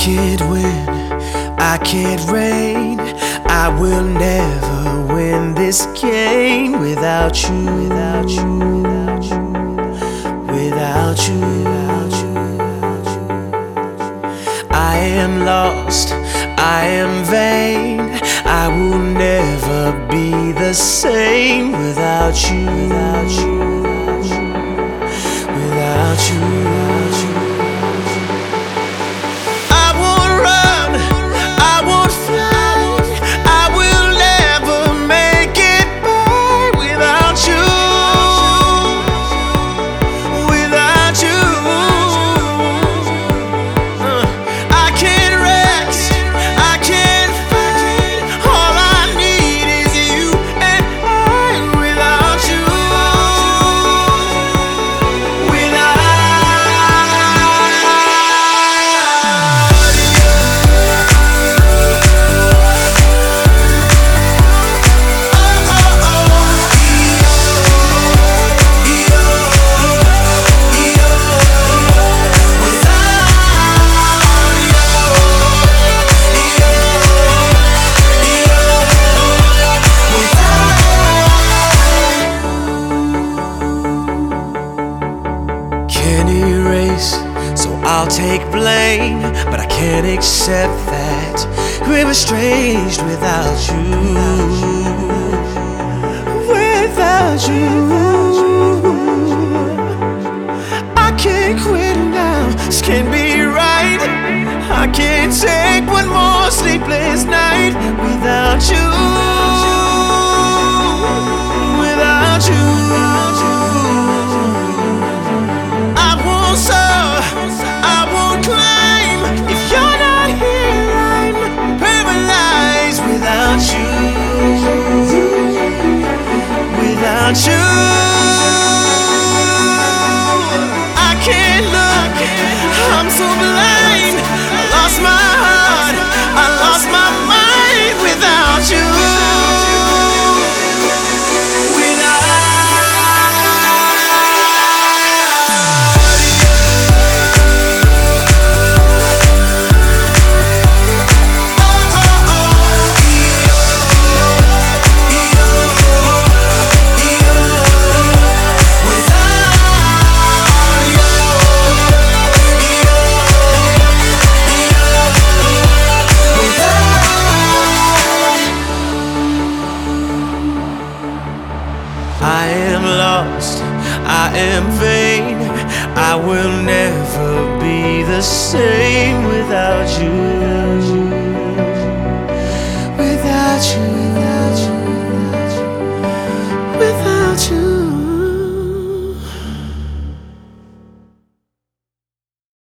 I can't win, I can't reign. I will never win this game without you, without you, without you, without you, without you. I am lost, I am vain. I will never be the same without you, without you, I'll take blame. But I can't accept that we were estranged without you. Without you. I can't quit now, this can't be right. I can't take one more sleepless night without you. Without you. So. Lost, I am vain. I will never be the same without you. Without you, without you, without you.